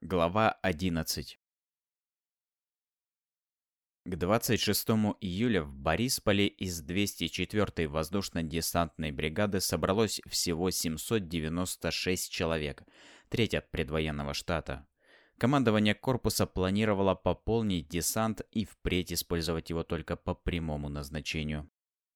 Глава 11 К 26 июля в Борисполе из 204-й воздушно-десантной бригады собралось всего 796 человек, треть от предвоенного штата. Командование корпуса планировало пополнить десант и впредь использовать его только по прямому назначению.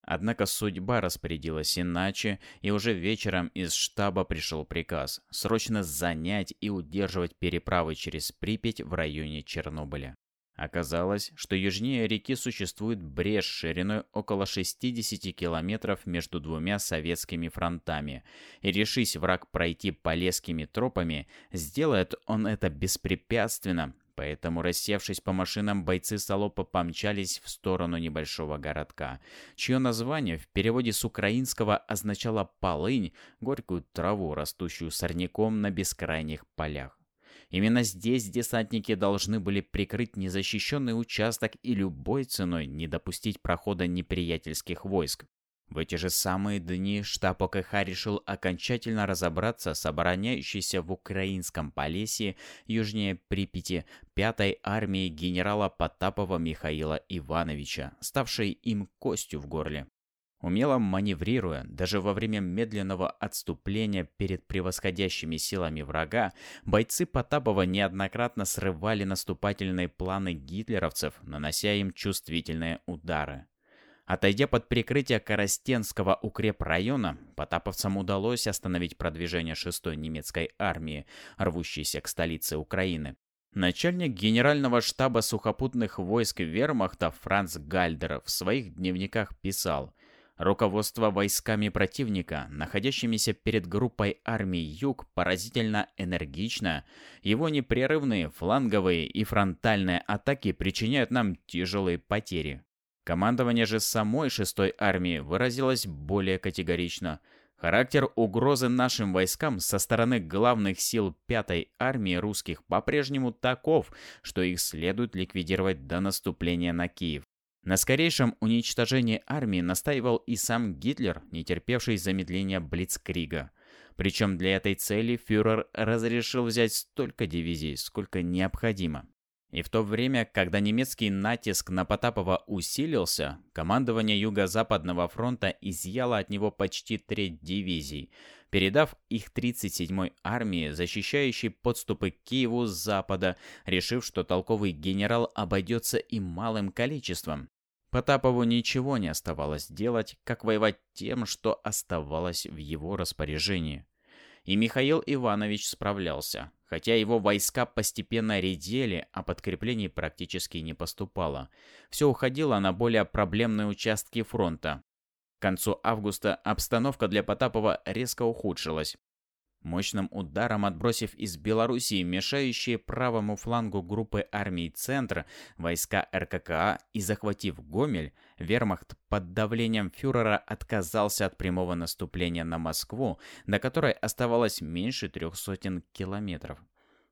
Однако судьба распорядилась иначе, и уже вечером из штаба пришел приказ срочно занять и удерживать переправы через Припять в районе Чернобыля. Оказалось, что южнее реки существует брешь шириной около 60 километров между двумя советскими фронтами, и решись враг пройти полесскими тропами, сделает он это беспрепятственно, Поэтому, рассевшись по машинам, бойцы Солопа помчались в сторону небольшого городка, чье название в переводе с украинского означало «полынь», горькую траву, растущую сорняком на бескрайних полях. Именно здесь десантники должны были прикрыть незащищенный участок и любой ценой не допустить прохода неприятельских войск. В эти же самые дни штаб ОКХ решил окончательно разобраться с обороняющейся в украинском Полесье южнее Припяти пятой армией генерала Потапова Михаила Ивановича, ставшей им костью в горле. Умело маневрируя, даже во время медленного отступления перед превосходящими силами врага, бойцы Потапова неоднократно срывали наступательные планы гитлеровцев, нанося им чувствительные удары. Отойдя под прикрытие Коростенского укрепрайона, потаповцам удалось остановить продвижение 6-й немецкой армии, рвущейся к столице Украины. Начальник генерального штаба сухопутных войск вермахта Франц Гальдер в своих дневниках писал «Руководство войсками противника, находящимися перед группой армий Юг, поразительно энергично. Его непрерывные фланговые и фронтальные атаки причиняют нам тяжелые потери. Командование же самой шестой армии выразилось более категорично. Характер угрозы нашим войскам со стороны главных сил пятой армии русских по-прежнему таков, что их следует ликвидировать до наступления на Киев. На скорейшем уничтожении армии настаивал и сам Гитлер, не терпевший замедления Блицкрига. Причем для этой цели фюрер разрешил взять столько дивизий, сколько необходимо. И в то время, когда немецкий натиск на Потапова усилился, командование Юго-Западного фронта изъяло от него почти треть дивизий, передав их 37-й армии, защищающей подступы к Киеву с запада, решив, что толковый генерал обойдется им малым количеством. Потапову ничего не оставалось делать, как воевать тем, что оставалось в его распоряжении. И Михаил Иванович справлялся. Хотя его войска постепенно редели, а подкреплений практически не поступало. Все уходило на более проблемные участки фронта. К концу августа обстановка для Потапова резко ухудшилась. Мощным ударом отбросив из Белоруссии мешающие правому флангу группы армий «Центр» войска РККА и захватив Гомель, вермахт под давлением фюрера отказался от прямого наступления на Москву, до которой оставалось меньше трех сотен километров.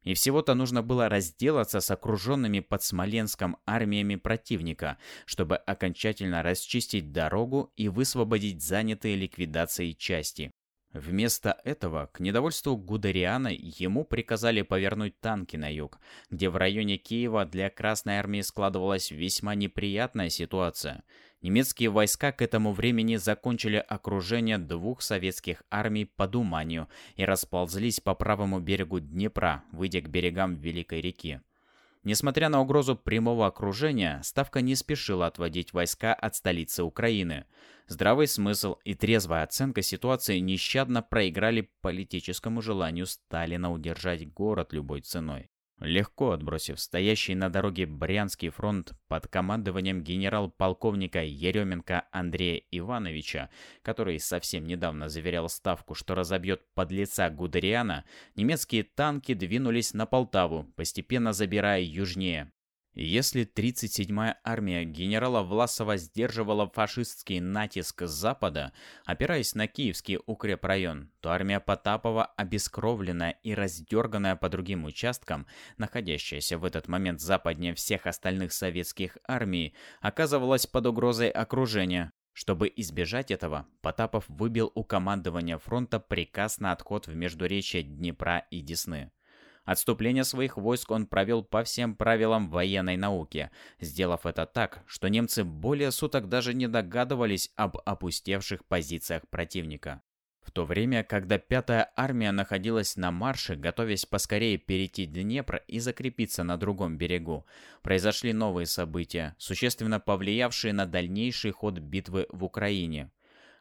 И всего-то нужно было разделаться с окруженными под Смоленском армиями противника, чтобы окончательно расчистить дорогу и высвободить занятые ликвидацией части. Вместо этого, к недовольству Гудериана, ему приказали повернуть танки на юг, где в районе Киева для Красной Армии складывалась весьма неприятная ситуация. Немецкие войска к этому времени закончили окружение двух советских армий по Думанию и расползлись по правому берегу Днепра, выйдя к берегам Великой реки. Несмотря на угрозу прямого окружения, Ставка не спешила отводить войска от столицы Украины. Здравый смысл и трезвая оценка ситуации нещадно проиграли политическому желанию Сталина удержать город любой ценой. Легко отбросив стоящий на дороге Брянский фронт под командованием генерал-полковника Еременко Андрея Ивановича, который совсем недавно заверял Ставку, что разобьет подлеца Гудериана, немецкие танки двинулись на Полтаву, постепенно забирая южнее. Если 37-я армия генерала Власова сдерживала фашистский натиск с запада, опираясь на киевский укрепрайон, то армия Потапова, обескровленная и раздерганная по другим участкам, находящаяся в этот момент западнее всех остальных советских армий, оказывалась под угрозой окружения. Чтобы избежать этого, Потапов выбил у командования фронта приказ на отход в междуречье Днепра и Десны. Отступление своих войск он провел по всем правилам военной науки, сделав это так, что немцы более суток даже не догадывались об опустевших позициях противника. В то время, когда пятая армия находилась на марше, готовясь поскорее перейти Днепр и закрепиться на другом берегу, произошли новые события, существенно повлиявшие на дальнейший ход битвы в Украине.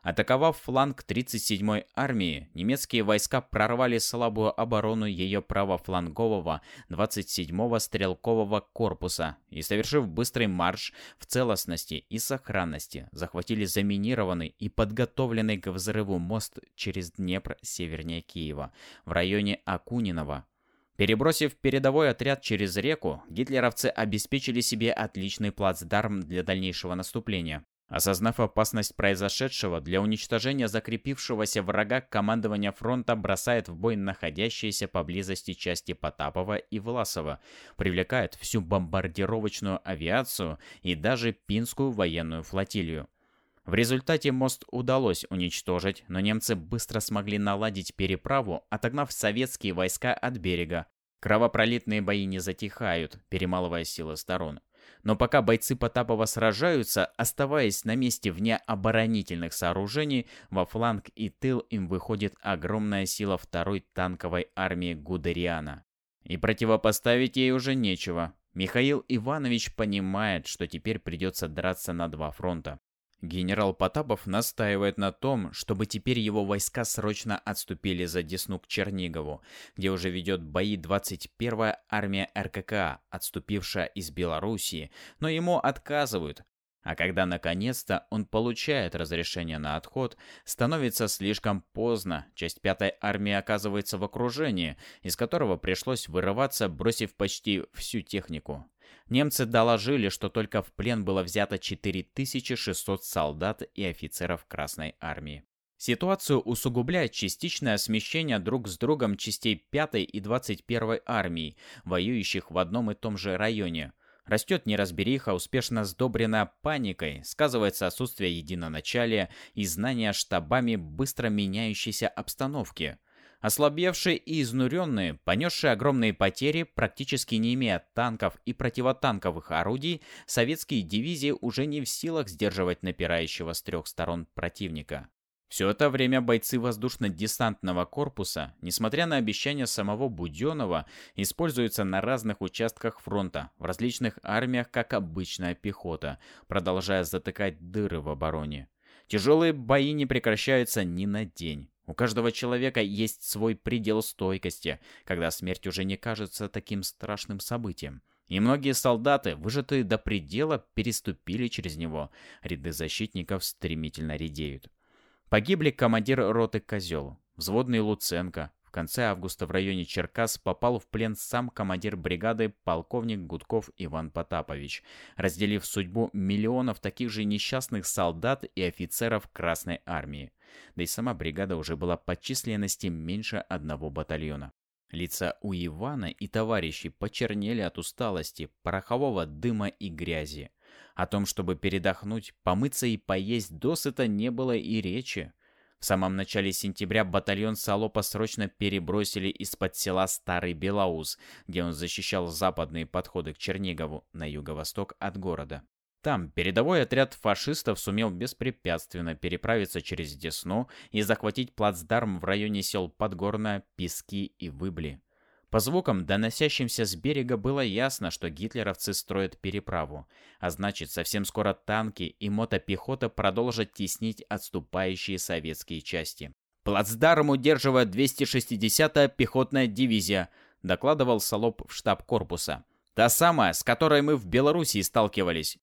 Атаковав фланг 37-й армии, немецкие войска прорвали слабую оборону ее правофлангового 27-го стрелкового корпуса и, совершив быстрый марш в целостности и сохранности, захватили заминированный и подготовленный к взрыву мост через Днепр севернее Киева в районе Акунинова. Перебросив передовой отряд через реку, гитлеровцы обеспечили себе отличный плацдарм для дальнейшего наступления. Осознав опасность произошедшего, для уничтожения закрепившегося врага командование фронта бросает в бой находящиеся поблизости части Потапова и Власова, привлекает всю бомбардировочную авиацию и даже Пинскую военную флотилию. В результате мост удалось уничтожить, но немцы быстро смогли наладить переправу, отогнав советские войска от берега. Кровопролитные бои не затихают, перемалывая силы сторон. Но пока бойцы Потапова сражаются, оставаясь на месте вне оборонительных сооружений, во фланг и тыл им выходит огромная сила второй танковой армии Гудериана. И противопоставить ей уже нечего. Михаил Иванович понимает, что теперь придется драться на два фронта. Генерал Потапов настаивает на том, чтобы теперь его войска срочно отступили за Десну к Чернигову, где уже ведет бои 21-я армия РКК, отступившая из Белоруссии, но ему отказывают. А когда наконец-то он получает разрешение на отход, становится слишком поздно. Часть пятой армии оказывается в окружении, из которого пришлось вырываться, бросив почти всю технику. Немцы доложили, что только в плен было взято 4600 солдат и офицеров Красной Армии. Ситуацию усугубляет частичное смещение друг с другом частей 5 и 21 армии, воюющих в одном и том же районе. Растет неразбериха, успешно сдобренная паникой, сказывается отсутствие единоначалия и знания штабами быстро меняющейся обстановки – Ослабевшие и изнуренные, понесшие огромные потери, практически не имея танков и противотанковых орудий, советские дивизии уже не в силах сдерживать напирающего с трех сторон противника. Все это время бойцы воздушно-десантного корпуса, несмотря на обещания самого Буденова, используются на разных участках фронта, в различных армиях как обычная пехота, продолжая затыкать дыры в обороне. Тяжелые бои не прекращаются ни на день. У каждого человека есть свой предел стойкости, когда смерть уже не кажется таким страшным событием. И многие солдаты, выжатые до предела, переступили через него. Ряды защитников стремительно редеют. Погибли командир роты Козел, взводный Луценко, в конце августа в районе Черкас попал в плен сам командир бригады полковник Гудков Иван Потапович, разделив судьбу миллионов таких же несчастных солдат и офицеров Красной Армии. Да и сама бригада уже была по численности меньше одного батальона. Лица у Ивана и товарищей почернели от усталости, порохового дыма и грязи. О том, чтобы передохнуть, помыться и поесть досыта не было и речи. В самом начале сентября батальон Салопа срочно перебросили из-под села Старый Белоус, где он защищал западные подходы к Чернигову, на юго-восток от города. Там передовой отряд фашистов сумел беспрепятственно переправиться через Десну и захватить плацдарм в районе сел Подгорная, Пески и Выбли. По звукам, доносящимся с берега, было ясно, что гитлеровцы строят переправу, а значит, совсем скоро танки и мотопехота продолжат теснить отступающие советские части. «Плацдарм удерживает 260-я пехотная дивизия», докладывал Солоп в штаб корпуса. «Та самая, с которой мы в Белоруссии сталкивались.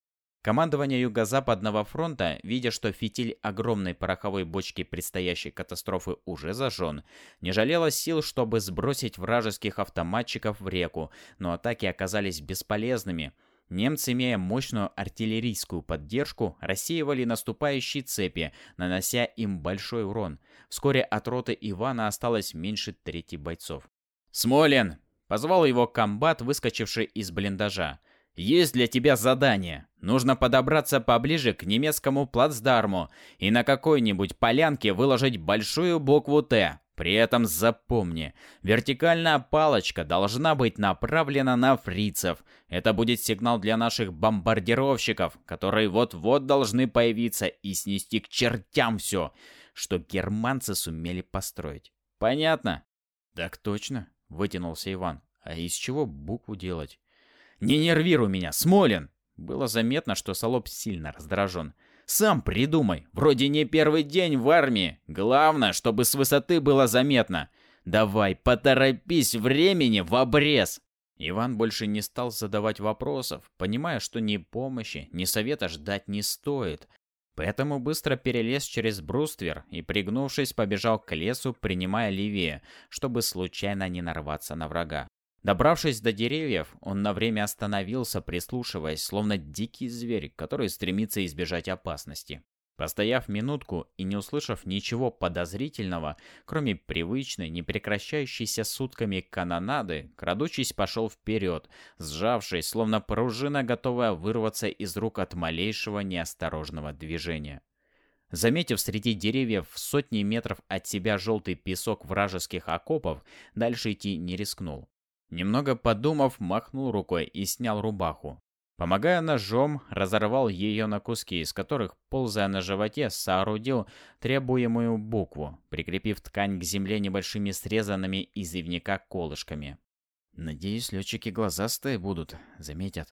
Командование Юго-Западного фронта, видя, что фитиль огромной пороховой бочки предстоящей катастрофы уже зажжен, не жалело сил, чтобы сбросить вражеских автоматчиков в реку, но атаки оказались бесполезными. Немцы, имея мощную артиллерийскую поддержку, рассеивали наступающие цепи, нанося им большой урон. Вскоре от роты Ивана осталось меньше трети бойцов. «Смолин!» — позвал его комбат, выскочивший из блиндажа. Есть для тебя задание. Нужно подобраться поближе к немецкому плацдарму и на какой-нибудь полянке выложить большую букву «Т». При этом запомни, вертикальная палочка должна быть направлена на фрицев. Это будет сигнал для наших бомбардировщиков, которые вот-вот должны появиться и снести к чертям все, что германцы сумели построить. Понятно? Так точно, вытянулся Иван. А из чего букву делать? Не нервируй меня, Смолин! Было заметно, что Солоб сильно раздражен. Сам придумай. Вроде не первый день в армии. Главное, чтобы с высоты было заметно. Давай, поторопись, времени в обрез. Иван больше не стал задавать вопросов, понимая, что ни помощи, ни совета ждать не стоит. Поэтому быстро перелез через бруствер и, пригнувшись, побежал к лесу, принимая левее, чтобы случайно не нарваться на врага. Добравшись до деревьев, он на время остановился, прислушиваясь, словно дикий зверь, который стремится избежать опасности. Постояв минутку и не услышав ничего подозрительного, кроме привычной, не прекращающейся сутками канонады, крадучись пошел вперед, сжавшись, словно пружина, готовая вырваться из рук от малейшего неосторожного движения. Заметив среди деревьев в сотни метров от себя желтый песок вражеских окопов, дальше идти не рискнул. Немного подумав, махнул рукой и снял рубаху. Помогая ножом, разорвал ее на куски, из которых, ползая на животе, соорудил требуемую букву, прикрепив ткань к земле небольшими срезанными из ивника колышками. «Надеюсь, летчики глазастые будут, заметят».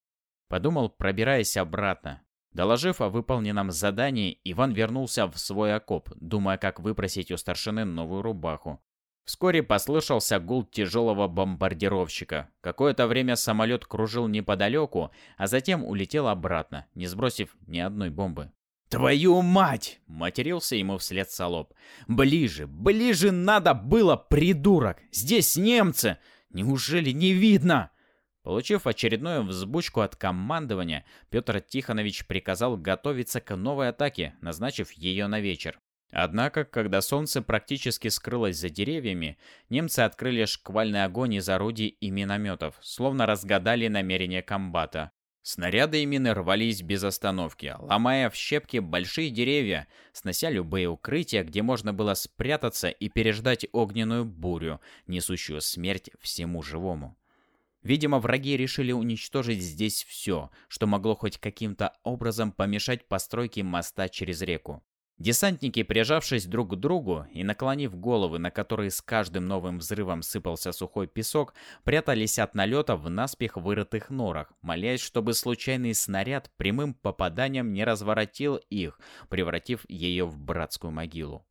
Подумал, пробираясь обратно. Доложив о выполненном задании, Иван вернулся в свой окоп, думая, как выпросить у старшины новую рубаху. Вскоре послышался гул тяжелого бомбардировщика. Какое-то время самолет кружил неподалеку, а затем улетел обратно, не сбросив ни одной бомбы. «Твою мать!» — матерился ему вслед Солоб. «Ближе, ближе надо было, придурок! Здесь немцы! Неужели не видно?» Получив очередную взбучку от командования, Петр Тихонович приказал готовиться к новой атаке, назначив ее на вечер. Однако, когда солнце практически скрылось за деревьями, немцы открыли шквальный огонь из орудий и минометов, словно разгадали намерения комбата. Снаряды и мины рвались без остановки, ломая в щепки большие деревья, снося любые укрытия, где можно было спрятаться и переждать огненную бурю, несущую смерть всему живому. Видимо, враги решили уничтожить здесь все, что могло хоть каким-то образом помешать постройке моста через реку. Десантники, прижавшись друг к другу и наклонив головы, на которые с каждым новым взрывом сыпался сухой песок, прятались от налета в наспех вырытых норах, молясь, чтобы случайный снаряд прямым попаданием не разворотил их, превратив ее в братскую могилу.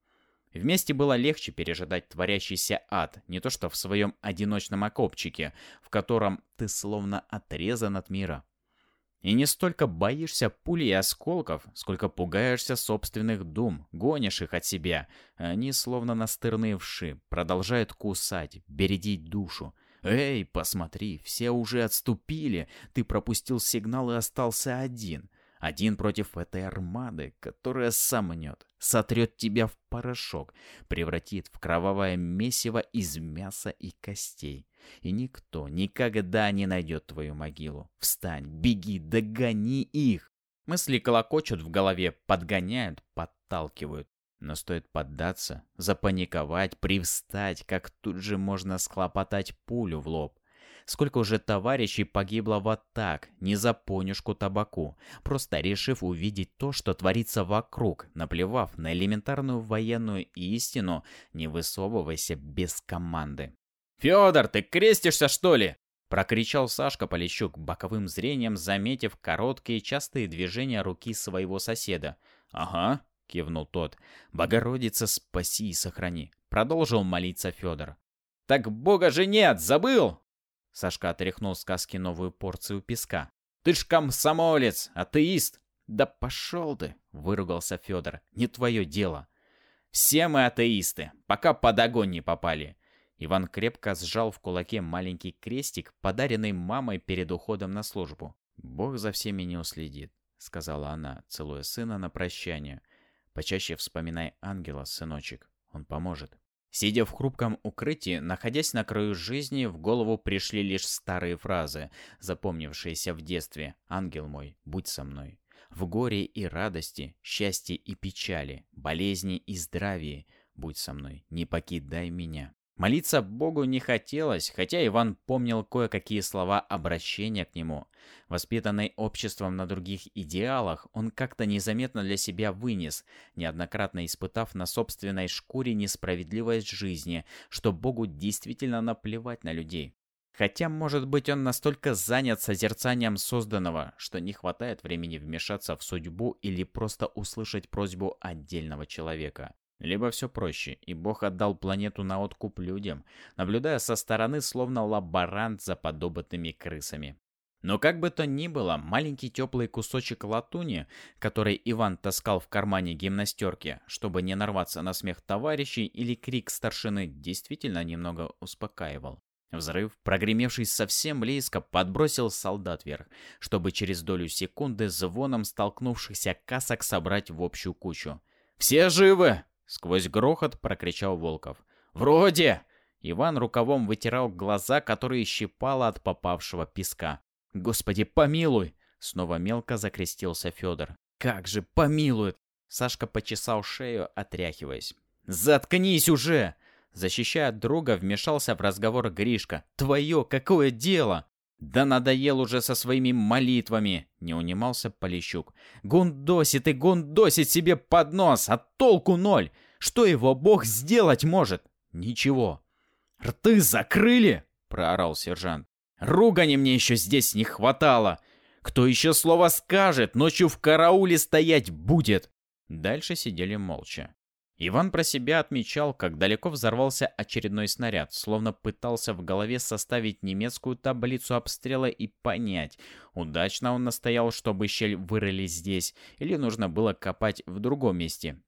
Вместе было легче пережидать творящийся ад, не то что в своем одиночном окопчике, в котором ты словно отрезан от мира. И не столько боишься пули и осколков, сколько пугаешься собственных дум, гонишь их от себя. Они, словно настырные вши, продолжают кусать, бередить душу. «Эй, посмотри, все уже отступили, ты пропустил сигнал и остался один. Один против этой армады, которая сомнет, сотрет тебя в порошок, превратит в кровавое месиво из мяса и костей. И никто никогда не найдет твою могилу. Встань, беги, догони их. Мысли колокочут в голове, подгоняют, подталкивают. Но стоит поддаться, запаниковать, привстать, как тут же можно схлопотать пулю в лоб. Сколько уже товарищей погибло вот так, не за понюшку табаку, просто решив увидеть то, что творится вокруг, наплевав на элементарную военную истину, не высовывайся без команды. «Федор, ты крестишься, что ли?» Прокричал Сашка Полищук, боковым зрением заметив короткие частые движения руки своего соседа. «Ага», — кивнул тот. «Богородица, спаси и сохрани», — продолжил молиться Федор. «Так бога же нет, забыл!» Сашка отряхнул с каски новую порцию песка. «Ты ж комсомолец, атеист!» «Да пошел ты!» — выругался Федор. «Не твое дело!» «Все мы атеисты, пока под огонь не попали!» Иван крепко сжал в кулаке маленький крестик, подаренный мамой перед уходом на службу. «Бог за всеми не уследит», — сказала она, целуя сына на прощание. «Почаще вспоминай ангела, сыночек, он поможет». Сидя в хрупком укрытии, находясь на краю жизни, в голову пришли лишь старые фразы, запомнившиеся в детстве «Ангел мой, будь со мной». В горе и радости, счастье и печали, болезни и здравии, будь со мной, не покидай меня. Молиться Богу не хотелось, хотя Иван помнил кое-какие слова обращения к нему. Воспитанный обществом на других идеалах, он как-то незаметно для себя вынес, неоднократно испытав на собственной шкуре несправедливость жизни, что Богу действительно наплевать на людей. Хотя, может быть, он настолько занят созерцанием созданного, что не хватает времени вмешаться в судьбу или просто услышать просьбу отдельного человека. Либо все проще, и Бог отдал планету на откуп людям, наблюдая со стороны словно лаборант за подобытыми крысами. Но как бы то ни было, маленький теплый кусочек латуни, который Иван таскал в кармане гимнастерки, чтобы не нарваться на смех товарищей или крик старшины, действительно немного успокаивал. Взрыв, прогремевший совсем близко, подбросил солдат вверх, чтобы через долю секунды звоном столкнувшихся касок собрать в общую кучу. «Все живы!» Сквозь грохот прокричал Волков. «Вроде!» Иван рукавом вытирал глаза, которые щипало от попавшего песка. «Господи, помилуй!» Снова мелко закрестился Федор. «Как же помилует!» Сашка почесал шею, отряхиваясь. «Заткнись уже!» Защищая друга, вмешался в разговор Гришка. «Твое какое дело?» «Да надоел уже со своими молитвами!» — не унимался Полищук. «Гундосит и гундосит себе под нос, а толку ноль! Что его бог сделать может? Ничего!» «Рты закрыли!» — проорал сержант. «Ругани мне еще здесь не хватало! Кто еще слово скажет, ночью в карауле стоять будет!» Дальше сидели молча. Иван про себя отмечал, как далеко взорвался очередной снаряд, словно пытался в голове составить немецкую таблицу обстрела и понять, удачно он настоял, чтобы щель вырыли здесь, или нужно было копать в другом месте.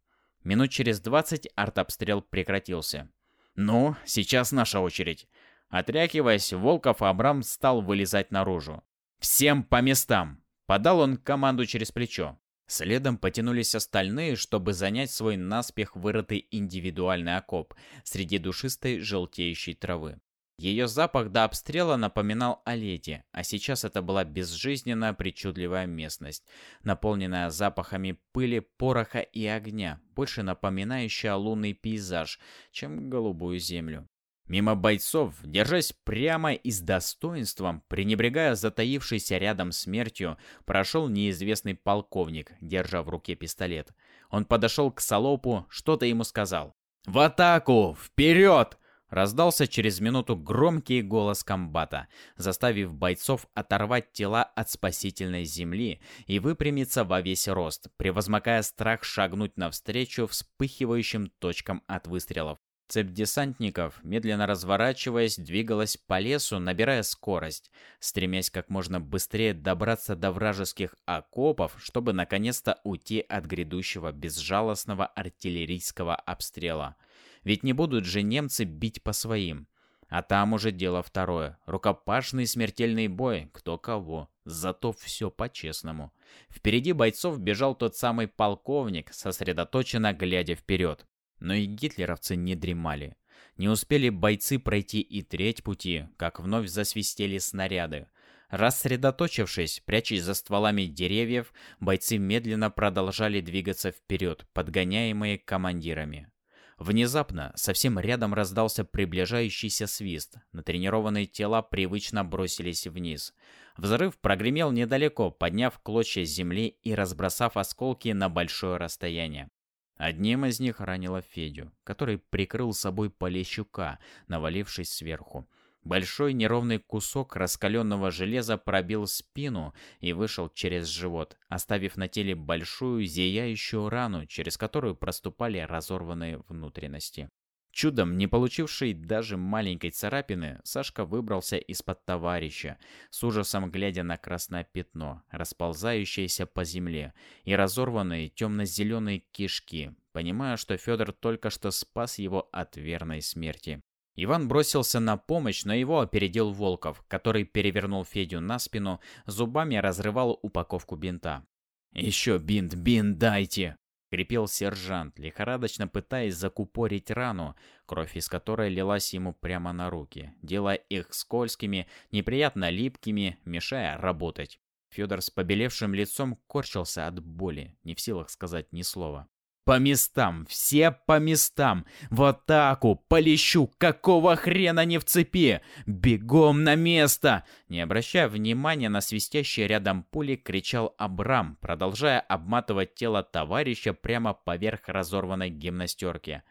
Минут через двадцать артобстрел прекратился. «Ну, сейчас наша очередь». Отряхиваясь, Волков Абрам стал вылезать наружу. «Всем по местам!» Подал он команду через плечо. Следом потянулись остальные, чтобы занять свой наспех вырытый индивидуальный окоп среди душистой желтеющей травы. Ее запах до обстрела напоминал о лете, а сейчас это была безжизненная причудливая местность, наполненная запахами пыли, пороха и огня, больше напоминающая лунный пейзаж, чем голубую землю. Мимо бойцов, держась прямо и с достоинством, пренебрегая затаившейся рядом смертью, прошел неизвестный полковник, держа в руке пистолет. Он подошел к Солопу, что-то ему сказал. «В атаку! Вперед!» Раздался через минуту громкий голос комбата, заставив бойцов оторвать тела от спасительной земли и выпрямиться во весь рост, превозмогая страх шагнуть навстречу вспыхивающим точкам от выстрелов. Цепь десантников, медленно разворачиваясь, двигалась по лесу, набирая скорость, стремясь как можно быстрее добраться до вражеских окопов, чтобы наконец-то уйти от грядущего безжалостного артиллерийского обстрела. Ведь не будут же немцы бить по своим. А там уже дело второе. Рукопашный смертельный бой, кто кого. Зато все по-честному. Впереди бойцов бежал тот самый полковник, сосредоточенно глядя вперед. Но и гитлеровцы не дремали. Не успели бойцы пройти и треть пути, как вновь засвистели снаряды. Рассредоточившись, прячась за стволами деревьев, бойцы медленно продолжали двигаться вперед, подгоняемые командирами. Внезапно, совсем рядом раздался приближающийся свист. Натренированные тела привычно бросились вниз. Взрыв прогремел недалеко, подняв клочья земли и разбросав осколки на большое расстояние. Одним из них ранило Федю, который прикрыл собой Полещука, навалившись сверху. Большой неровный кусок раскаленного железа пробил спину и вышел через живот, оставив на теле большую зияющую рану, через которую проступали разорванные внутренности. Чудом, не получивший даже маленькой царапины, Сашка выбрался из-под товарища, с ужасом глядя на красное пятно, расползающееся по земле, и разорванные темно-зеленые кишки, понимая, что Федор только что спас его от верной смерти. Иван бросился на помощь, но его опередил Волков, который перевернул Федю на спину, зубами разрывал упаковку бинта. «Еще бинт, бинт дайте!» Крепел сержант, лихорадочно пытаясь закупорить рану, кровь из которой лилась ему прямо на руки, делая их скользкими, неприятно липкими, мешая работать. Федор с побелевшим лицом корчился от боли, не в силах сказать ни слова. По местам, все по местам. В атаку, полещу, какого хрена не в цепи? Бегом на место!» Не обращая внимания на свистящие рядом пули, кричал Абрам, продолжая обматывать тело товарища прямо поверх разорванной гимнастерки.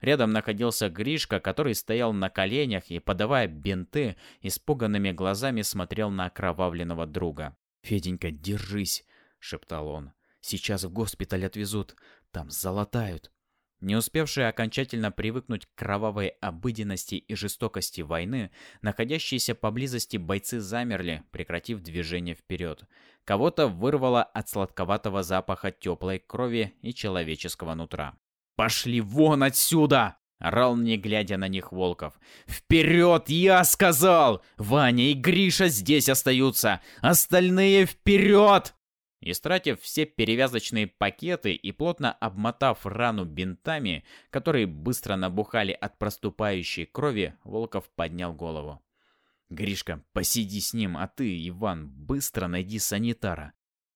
Рядом находился Гришка, который стоял на коленях и, подавая бинты, испуганными глазами смотрел на окровавленного друга. «Феденька, держись!» — шептал он. «Сейчас в госпиталь отвезут. Там залатают. Не успевшие окончательно привыкнуть к кровавой обыденности и жестокости войны, находящиеся поблизости бойцы замерли, прекратив движение вперед. Кого-то вырвало от сладковатого запаха теплой крови и человеческого нутра. «Пошли вон отсюда!» — орал, не глядя на них Волков. «Вперед, я сказал! Ваня и Гриша здесь остаются! Остальные вперед!» Истратив все перевязочные пакеты и плотно обмотав рану бинтами, которые быстро набухали от проступающей крови, Волков поднял голову. «Гришка, посиди с ним, а ты, Иван, быстро найди санитара».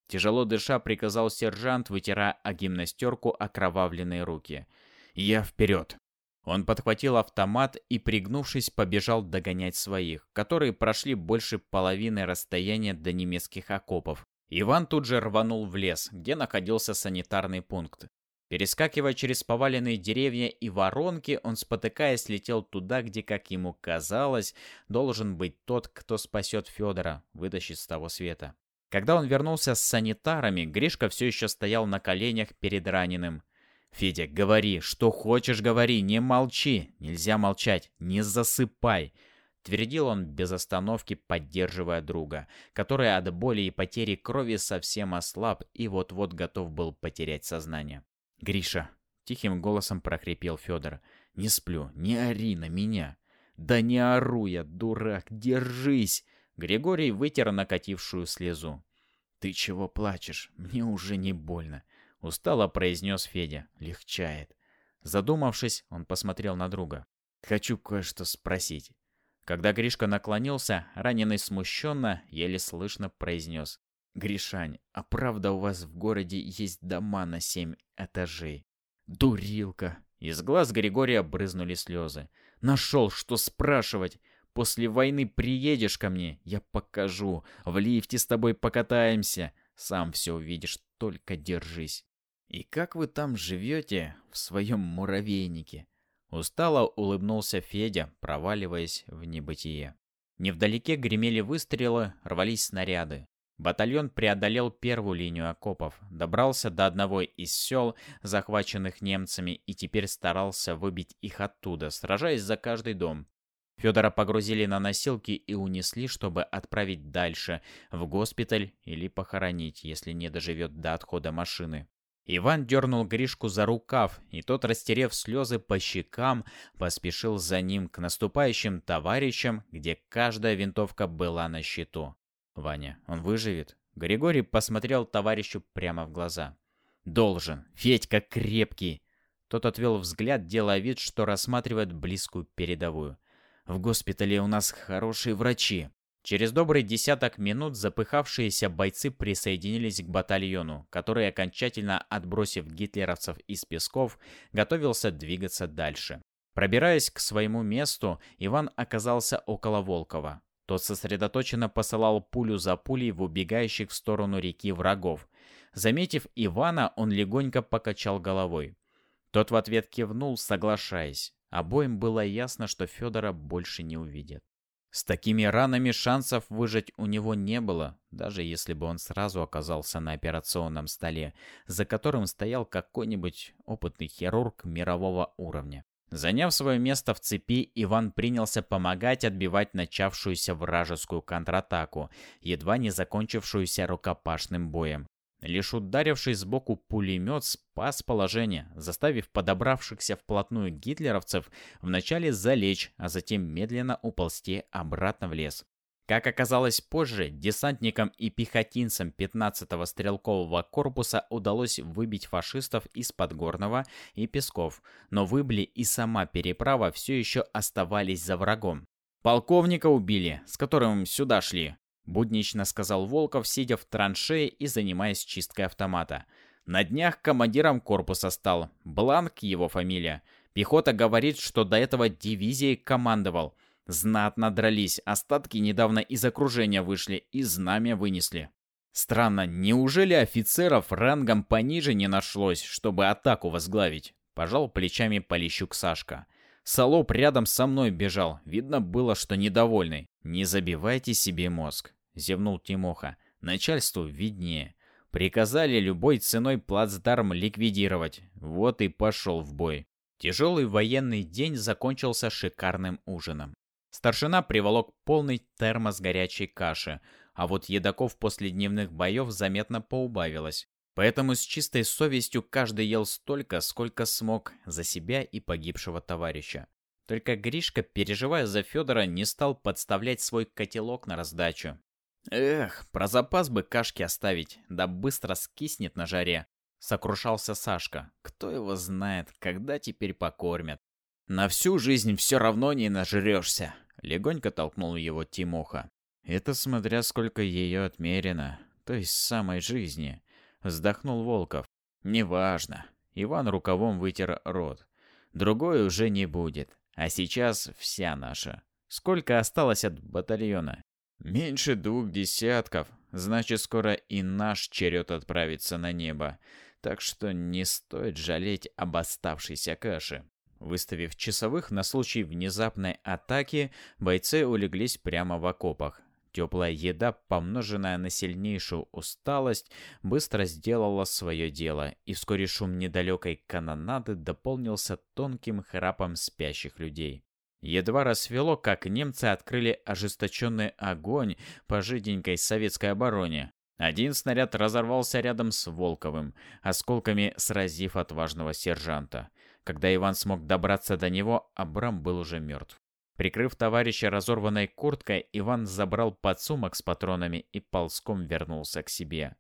Тяжело дыша, приказал сержант, вытирая о гимнастерку окровавленные руки. «Я вперед!» Он подхватил автомат и, пригнувшись, побежал догонять своих, которые прошли больше половины расстояния до немецких окопов, Иван тут же рванул в лес, где находился санитарный пункт. Перескакивая через поваленные деревья и воронки, он, спотыкаясь, летел туда, где, как ему казалось, должен быть тот, кто спасет Федора, вытащит с того света. Когда он вернулся с санитарами, Гришка все еще стоял на коленях перед раненым. «Федя, говори, что хочешь говори, не молчи, нельзя молчать, не засыпай. Твердил он без остановки, поддерживая друга, который от боли и потери крови совсем ослаб и вот-вот готов был потерять сознание. «Гриша!» — тихим голосом прокрепел Федор. «Не сплю, не ори на меня!» «Да не ору я, дурак, держись!» Григорий вытер накатившую слезу. «Ты чего плачешь? Мне уже не больно», — устало произнес Федя. «Легчает». Задумавшись, он посмотрел на друга. «Хочу кое-что спросить. Когда Гришка наклонился, раненый смущенно, еле слышно произнес. «Гришань, а правда у вас в городе есть дома на семь этажей?» «Дурилка!» Из глаз Григория брызнули слезы. «Нашел, что спрашивать! После войны приедешь ко мне, я покажу. В лифте с тобой покатаемся. Сам все увидишь, только держись». «И как вы там живете в своем муравейнике?» Устало улыбнулся Федя, проваливаясь в небытие. Невдалеке гремели выстрелы, рвались снаряды. Батальон преодолел первую линию окопов, добрался до одного из сел, захваченных немцами, и теперь старался выбить их оттуда, сражаясь за каждый дом. Федора погрузили на носилки и унесли, чтобы отправить дальше, в госпиталь или похоронить, если не доживет до отхода машины. Иван дернул Гришку за рукав, и тот, растерев слезы по щекам, поспешил за ним к наступающим товарищам, где каждая винтовка была на счету. «Ваня, он выживет?» Григорий посмотрел товарищу прямо в глаза. «Должен. Федька крепкий!» Тот отвел взгляд, делая вид, что рассматривает близкую передовую. «В госпитале у нас хорошие врачи. Через добрый десяток минут запыхавшиеся бойцы присоединились к батальону, который, окончательно отбросив гитлеровцев из песков, готовился двигаться дальше. Пробираясь к своему месту, Иван оказался около Волкова. Тот сосредоточенно посылал пулю за пулей в убегающих в сторону реки врагов. Заметив Ивана, он легонько покачал головой. Тот в ответ кивнул, соглашаясь. Обоим было ясно, что Федора больше не увидят. С такими ранами шансов выжить у него не было, даже если бы он сразу оказался на операционном столе, за которым стоял какой-нибудь опытный хирург мирового уровня. Заняв свое место в цепи, Иван принялся помогать отбивать начавшуюся вражескую контратаку, едва не закончившуюся рукопашным боем. Лишь ударивший сбоку пулемет спас положение, заставив подобравшихся вплотную гитлеровцев вначале залечь, а затем медленно уползти обратно в лес. Как оказалось позже, десантникам и пехотинцам 15-го стрелкового корпуса удалось выбить фашистов из Подгорного и Песков, но Выбли и сама переправа все еще оставались за врагом. Полковника убили, с которым сюда шли, Буднично сказал Волков, сидя в траншее и занимаясь чисткой автомата. На днях командиром корпуса стал. Бланк его фамилия. Пехота говорит, что до этого дивизией командовал. Знатно дрались, остатки недавно из окружения вышли и знамя вынесли. Странно, неужели офицеров рангом пониже не нашлось, чтобы атаку возглавить? Пожал плечами Полищук Сашка. Солоп рядом со мной бежал, видно было, что недовольный. Не забивайте себе мозг, зевнул Тимоха. Начальству виднее. Приказали любой ценой плацдарм ликвидировать. Вот и пошел в бой. Тяжелый военный день закончился шикарным ужином. Старшина приволок полный термос горячей каши, а вот едоков после дневных боев заметно поубавилось. Поэтому с чистой совестью каждый ел столько, сколько смог за себя и погибшего товарища. Только Гришка, переживая за Федора, не стал подставлять свой котелок на раздачу. Эх, про запас бы кашки оставить, да быстро скиснет на жаре. Сокрушался Сашка. Кто его знает, когда теперь покормят. На всю жизнь все равно не нажрешься. Легонько толкнул его Тимоха. Это смотря сколько ее отмерено, то есть самой жизни. Вздохнул Волков. Неважно. Иван рукавом вытер рот. Другой уже не будет. А сейчас вся наша. Сколько осталось от батальона? Меньше двух десятков. Значит, скоро и наш черед отправится на небо. Так что не стоит жалеть об оставшейся каше. Выставив часовых на случай внезапной атаки, бойцы улеглись прямо в окопах. Теплая еда, помноженная на сильнейшую усталость, быстро сделала свое дело, и вскоре шум недалекой канонады дополнился тонким храпом спящих людей. Едва рассвело, как немцы открыли ожесточенный огонь по жиденькой советской обороне. Один снаряд разорвался рядом с Волковым, осколками сразив отважного сержанта. Когда Иван смог добраться до него, Абрам был уже мертв. Прикрыв товарища разорванной курткой, Иван забрал подсумок с патронами и ползком вернулся к себе.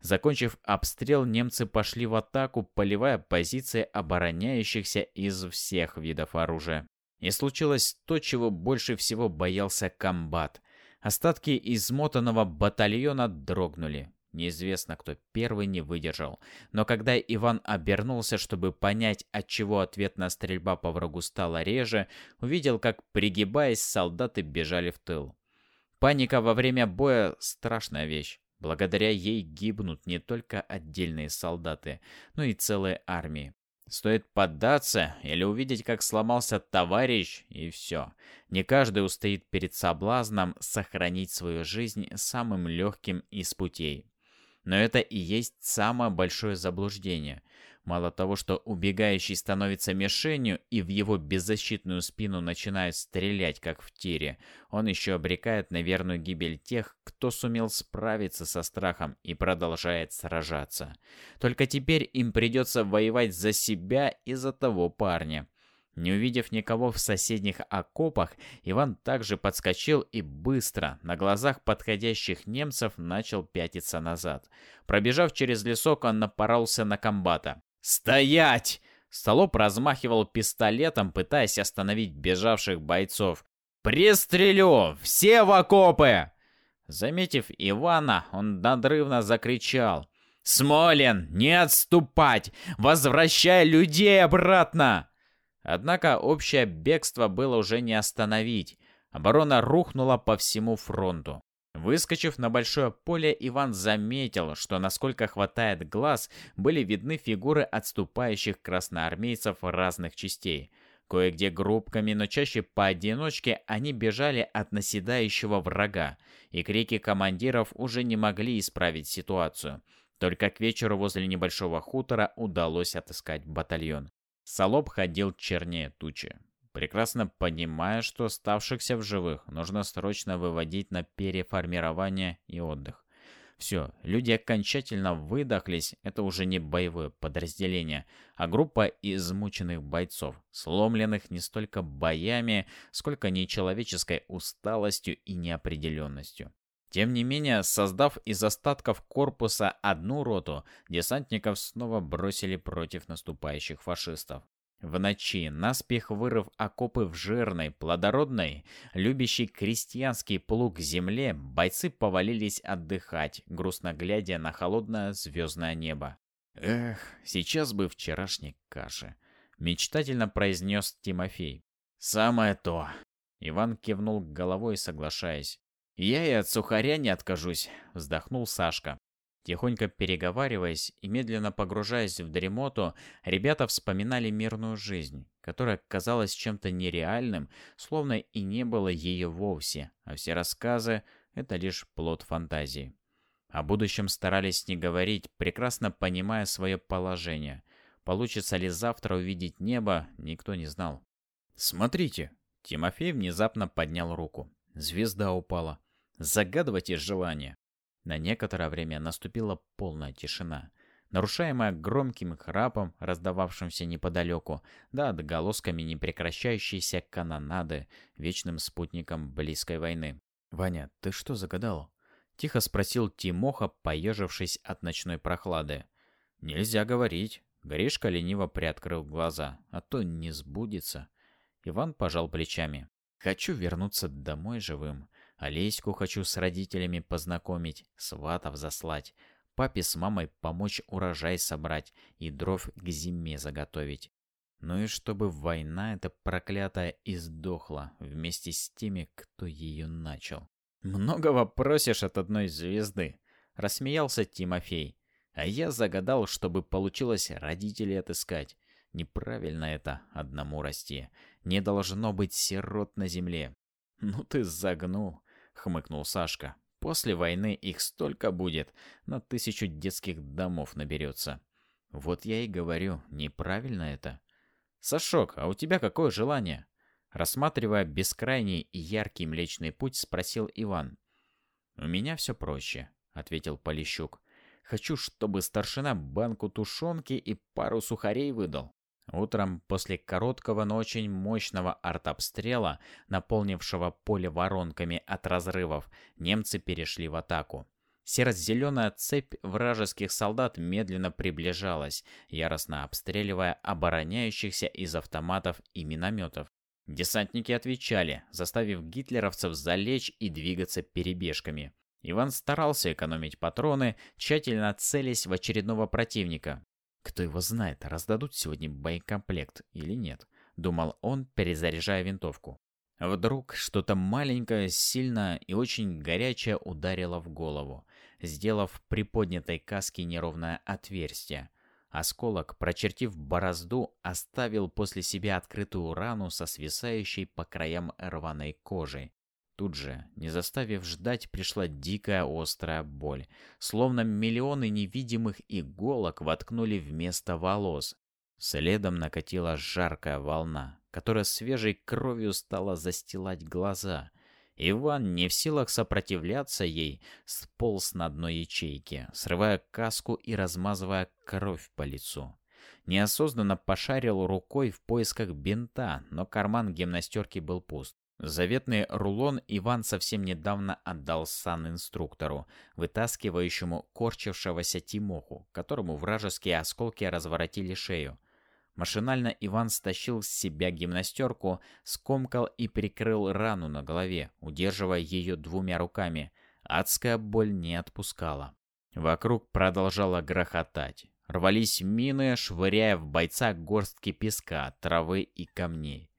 Закончив обстрел, немцы пошли в атаку, поливая позиции обороняющихся из всех видов оружия. И случилось то, чего больше всего боялся комбат. Остатки измотанного батальона дрогнули. Неизвестно, кто первый не выдержал. Но когда Иван обернулся, чтобы понять, от чего ответная стрельба по врагу стала реже, увидел, как, пригибаясь, солдаты бежали в тыл. Паника во время боя – страшная вещь. Благодаря ей гибнут не только отдельные солдаты, но и целые армии. Стоит поддаться или увидеть, как сломался товарищ, и все. Не каждый устоит перед соблазном сохранить свою жизнь самым легким из путей. Но это и есть самое большое заблуждение. Мало того, что убегающий становится мишенью и в его беззащитную спину начинают стрелять, как в тире, он еще обрекает на верную гибель тех, кто сумел справиться со страхом и продолжает сражаться. Только теперь им придется воевать за себя и за того парня. Не увидев никого в соседних окопах, Иван также подскочил и быстро, на глазах подходящих немцев, начал пятиться назад. Пробежав через лесок, он напоролся на комбата. «Стоять!» Столоп размахивал пистолетом, пытаясь остановить бежавших бойцов. «Пристрелю! Все в окопы!» Заметив Ивана, он надрывно закричал. «Смолин, не отступать! Возвращай людей обратно!» Однако общее бегство было уже не остановить. Оборона рухнула по всему фронту. Выскочив на большое поле, Иван заметил, что насколько хватает глаз, были видны фигуры отступающих красноармейцев разных частей. Кое-где группками, но чаще поодиночке они бежали от наседающего врага, и крики командиров уже не могли исправить ситуацию. Только к вечеру возле небольшого хутора удалось отыскать батальон. Солоб ходил чернее тучи, прекрасно понимая, что оставшихся в живых нужно срочно выводить на переформирование и отдых. Все, люди окончательно выдохлись, это уже не боевое подразделение, а группа измученных бойцов, сломленных не столько боями, сколько нечеловеческой усталостью и неопределенностью. Тем не менее, создав из остатков корпуса одну роту, десантников снова бросили против наступающих фашистов. В ночи, наспех вырыв окопы в жирной, плодородной, любящей крестьянский плуг земле, бойцы повалились отдыхать, грустно глядя на холодное звездное небо. Эх, сейчас бы вчерашней каши. Мечтательно произнес Тимофей. Самое то. Иван кивнул головой, соглашаясь. «Я и от сухаря не откажусь», — вздохнул Сашка. Тихонько переговариваясь и медленно погружаясь в дремоту, ребята вспоминали мирную жизнь, которая казалась чем-то нереальным, словно и не было ее вовсе, а все рассказы — это лишь плод фантазии. О будущем старались не говорить, прекрасно понимая свое положение. Получится ли завтра увидеть небо, никто не знал. «Смотрите!» Тимофей внезапно поднял руку. Звезда упала. Загадывайте желание. На некоторое время наступила полная тишина, нарушаемая громким храпом, раздававшимся неподалеку, да отголосками непрекращающейся канонады, вечным спутником близкой войны. «Ваня, ты что загадал?» — тихо спросил Тимоха, поежившись от ночной прохлады. «Нельзя говорить». Гришка лениво приоткрыл глаза, а то не сбудется. Иван пожал плечами. «Хочу вернуться домой живым. Олеську хочу с родителями познакомить, сватов заслать, папе с мамой помочь урожай собрать и дров к зиме заготовить. Ну и чтобы война эта проклятая издохла вместе с теми, кто ее начал. «Многого просишь от одной звезды», — рассмеялся Тимофей. «А я загадал, чтобы получилось родителей отыскать. Неправильно это одному расти. Не должно быть сирот на земле». «Ну ты загнул. — хмыкнул Сашка. «После войны их столько будет, на тысячу детских домов наберется. Вот я и говорю, неправильно это». «Сашок, а у тебя какое желание?» Рассматривая бескрайний и яркий Млечный Путь, спросил Иван. «У меня все проще», — ответил Полищук. «Хочу, чтобы старшина банку тушенки и пару сухарей выдал. Утром, после короткого, но очень мощного артобстрела, наполнившего поле воронками от разрывов, немцы перешли в атаку. Серо-зеленая цепь вражеских солдат медленно приближалась, яростно обстреливая обороняющихся из автоматов и минометов. Десантники отвечали, заставив гитлеровцев залечь и двигаться перебежками. Иван старался экономить патроны, тщательно целясь в очередного противника. Кто его знает, раздадут сегодня боекомплект или нет, думал он, перезаряжая винтовку. Вдруг что-то маленькое, сильное и очень горячее ударило в голову, сделав приподнятой каске неровное отверстие. Осколок, прочертив борозду, оставил после себя открытую рану со свисающей по краям рваной кожей. Тут же, не заставив ждать, пришла дикая острая боль. Словно миллионы невидимых иголок воткнули вместо волос. Следом накатила жаркая волна, которая свежей кровью стала застилать глаза. Иван, не в силах сопротивляться ей, сполз на дно ячейки, срывая каску и размазывая кровь по лицу. Неосознанно пошарил рукой в поисках бинта, но карман гимнастерки был пуст. Заветный рулон Иван совсем недавно отдал сан-инструктору, вытаскивающему корчившегося Тимоху, которому вражеские осколки разворотили шею. Машинально Иван стащил с себя гимнастерку, скомкал и прикрыл рану на голове, удерживая ее двумя руками. Адская боль не отпускала. Вокруг продолжало грохотать. Рвались мины, швыряя в бойца горстки песка, травы и камней.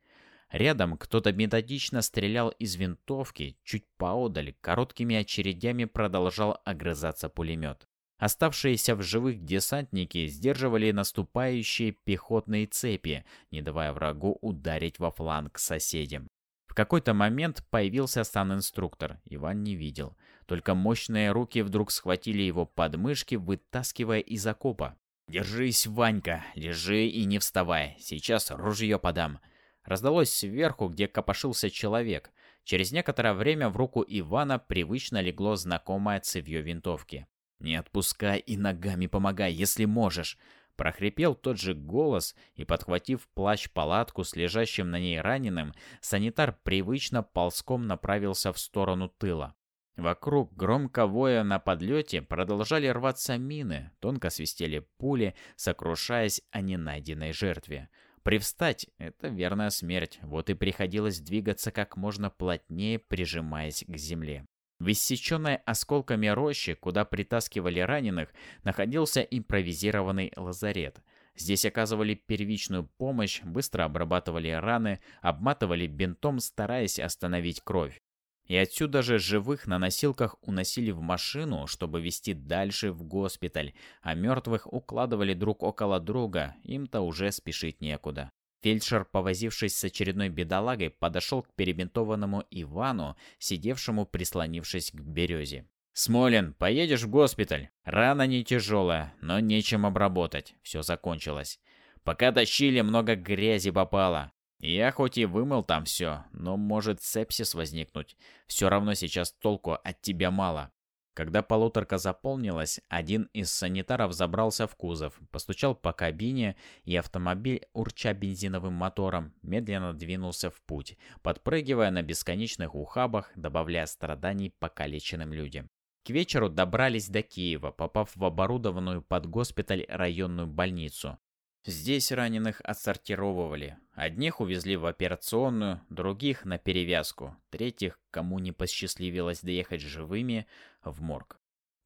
Рядом кто-то методично стрелял из винтовки, чуть поодаль короткими очередями продолжал огрызаться пулемет. Оставшиеся в живых десантники сдерживали наступающие пехотные цепи, не давая врагу ударить во фланг соседям. В какой-то момент появился сан-инструктор, Иван не видел. Только мощные руки вдруг схватили его подмышки, вытаскивая из окопа. «Держись, Ванька, лежи и не вставай, сейчас ружье подам», Раздалось сверху, где копошился человек. Через некоторое время в руку Ивана привычно легло знакомое цевье винтовки. «Не отпускай и ногами помогай, если можешь!» Прохрипел тот же голос, и, подхватив плащ-палатку с лежащим на ней раненым, санитар привычно ползком направился в сторону тыла. Вокруг, громко воя на подлете, продолжали рваться мины, тонко свистели пули, сокрушаясь о ненайденной жертве. Привстать — это верная смерть, вот и приходилось двигаться как можно плотнее, прижимаясь к земле. В иссеченной осколками рощи, куда притаскивали раненых, находился импровизированный лазарет. Здесь оказывали первичную помощь, быстро обрабатывали раны, обматывали бинтом, стараясь остановить кровь. И отсюда же живых на носилках уносили в машину, чтобы везти дальше в госпиталь, а мертвых укладывали друг около друга, им-то уже спешить некуда. Фельдшер, повозившись с очередной бедолагой, подошел к перебинтованному Ивану, сидевшему прислонившись к березе. «Смолин, поедешь в госпиталь? Рана не тяжелая, но нечем обработать. Все закончилось. Пока тащили, много грязи попало. Я хоть и вымыл там все, но может сепсис возникнуть. Все равно сейчас толку от тебя мало. Когда полуторка заполнилась, один из санитаров забрался в кузов, постучал по кабине, и автомобиль, урча бензиновым мотором, медленно двинулся в путь, подпрыгивая на бесконечных ухабах, добавляя страданий покалеченным людям. К вечеру добрались до Киева, попав в оборудованную под госпиталь районную больницу. Здесь раненых отсортировывали. Одних увезли в операционную, других на перевязку, третьих, кому не посчастливилось доехать живыми, в морг.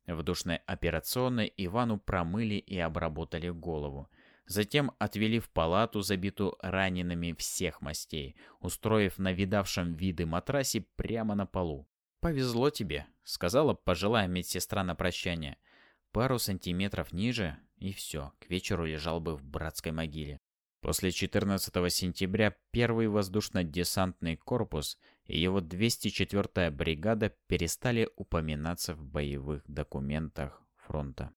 В душной операционной Ивану промыли и обработали голову. Затем отвели в палату, забитую ранеными всех мастей, устроив на видавшем виды матрасе прямо на полу. «Повезло тебе», — сказала пожилая медсестра на прощание. «Пару сантиметров ниже, и все, к вечеру лежал бы в братской могиле. После 14 сентября первый воздушно-десантный корпус и его 204-я бригада перестали упоминаться в боевых документах фронта.